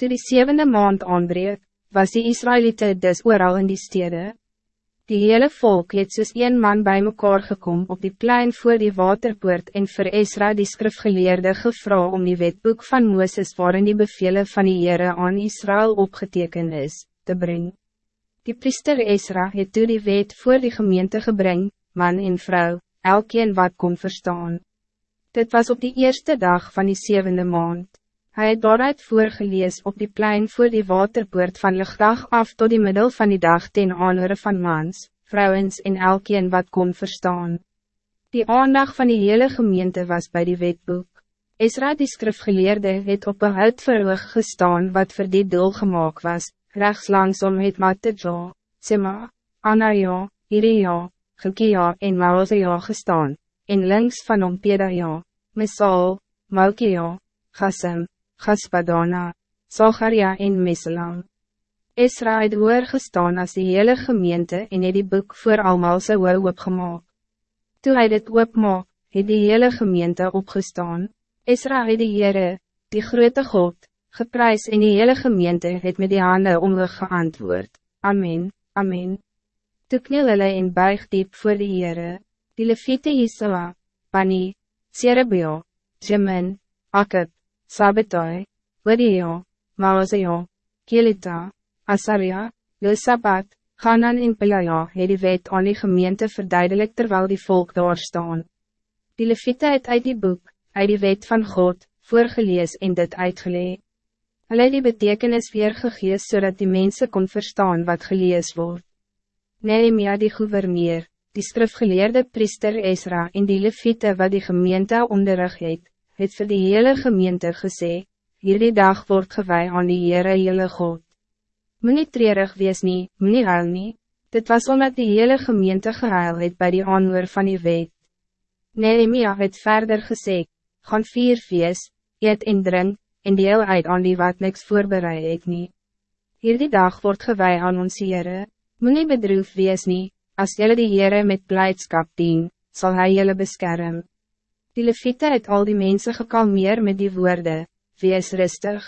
Toe die zevende maand aanbreek, was die Israëlieten dus ooral in die stede. Die hele volk het soos een man bij mekaar gekom op die plein voor die waterpoort en vir Esra die skrifgeleerde gevra om die wetboek van Mooses waarin die bevelen van die Heere aan Israël opgeteken is, te brengen. Die priester Esra het toe die wet voor die gemeente gebring, man en vrouw, elkeen wat kon verstaan. Dit was op die eerste dag van die zevende maand. Hij het daaruit voorgelees op die plein voor die waterpoort van lichtdag af tot die middel van die dag ten aanhore van mans, vrouwens en elkeen wat kon verstaan. Die aandag van die hele gemeente was bij die wetboek. Esra die skrifgeleerde het op een houtverhoog gestaan wat voor die doel gemaakt was, rechts langsom het Matteja, Sema, Anaja, Iria, Gilkia en Maosia gestaan, en links van hom Pedaja, Mesal, Malkia, Gassem, Gaspadana, Zacharia en Meselam. Esra het hoor gestaan as die hele gemeente en het die boek voor almal sy hoor opgemaak. Toe hy dit oopmaak, het die hele gemeente opgestaan. Esra het die Heere, die grote God, geprys en die hele gemeente het met die handen omhoog geantwoord. Amen, amen. Toe kniel hulle en buig diep voor die Heere, die Levite Isra, Pani, Serebio, Jemin, Akib, Sabetai, Wadiyo, Maozayo, Kelita, Asaria, Josabat, Hanan en Pelaya het die wet aan die gemeente verduidelik terwijl die volk daar staan. Die Levite het uit die boek, uit die wet van God, voorgelees en dit uitgelee. Hulle het die betekenis weergegees zodat die mensen kon verstaan wat gelees wordt. Nehemia die gouverneur, die skrifgeleerde priester Esra en die Levite wat die gemeente onderrig het, het vir die hele gemeente gesê, hierdie dag wordt gewij aan die Heere jylle God. Moe nie treurig wees nie, moe nie huil nie, dit was omdat die hele gemeente gehuil het bij die aanhoor van die wet. Nehemia het verder gesê, gaan vier fees, eet en drink, en deel uit aan die wat niks voorbereid het nie. Hierdie dag wordt gewij aan ons Heere, moe nie bedroef wees nie, as jylle die Heere met blijdschap dien, zal hij jullie beschermen. Die Levite het al die mensen gekalmeer met die woorden, wees rustig.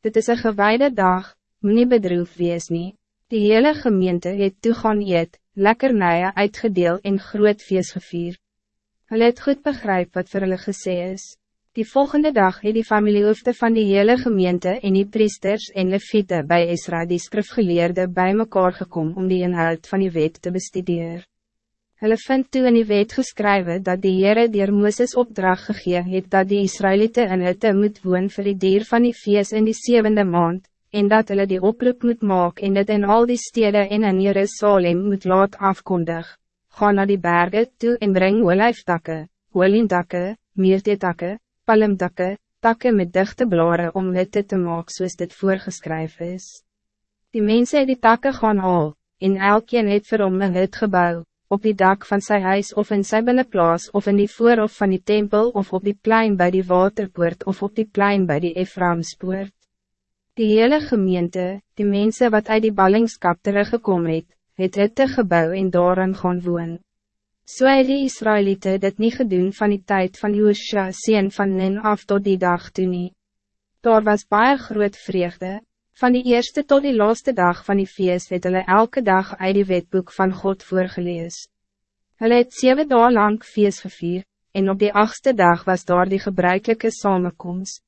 Dit is een gewijde dag, moet nie bedroef wees nie. Die hele gemeente het toegaan eet, lekker naie uitgedeel en groot feest gevier. Hulle het goed begrijp wat vir hulle gesê is. Die volgende dag het die familiehoofde van die hele gemeente en die priesters en leviete bij Israël die skrifgeleerde bij mekaar gekom om die inhoud van die wet te bestuderen. Hulle vind toe in die wet geskrywe dat die Heere dier Mooses opdracht gegee het dat die Israëlieten in het moet woon vir die dier van die feest in die zevende maand, en dat hulle die oproep moet maak en dit in al die steden en in Jerusalem moet laat afkondig. Ga naar die bergen toe en breng olijftakke, olientakke, meertetakke, palmtakke, takke met dichte blaren om dit te maak soos dit voorgeskryf is. Die mensen het die takke gaan al, en elkeen het vir hom een hut gebouw op die dak van zijn huis of in sy binnenplaas of in die voorhof van die tempel of op die plein bij die waterpoort of op die plein bij die Ephraimspoort. Die hele gemeente, die mensen wat uit die ballingskap teruggekomen het, het het te gebouw en daarin gaan woon. So het die Israëlieten dit niet gedoen van die tijd van Joosja sien van Nen af tot die dag toe nie. Daar was baie groot vreugde, Van die eerste tot die laatste dag van die feest het hulle elke dag uit die wetboek van God voorgelees. Hulle het zeven dagen lang feest gevier, en op die achtste dag was daar die gebruikelijke samenkomst.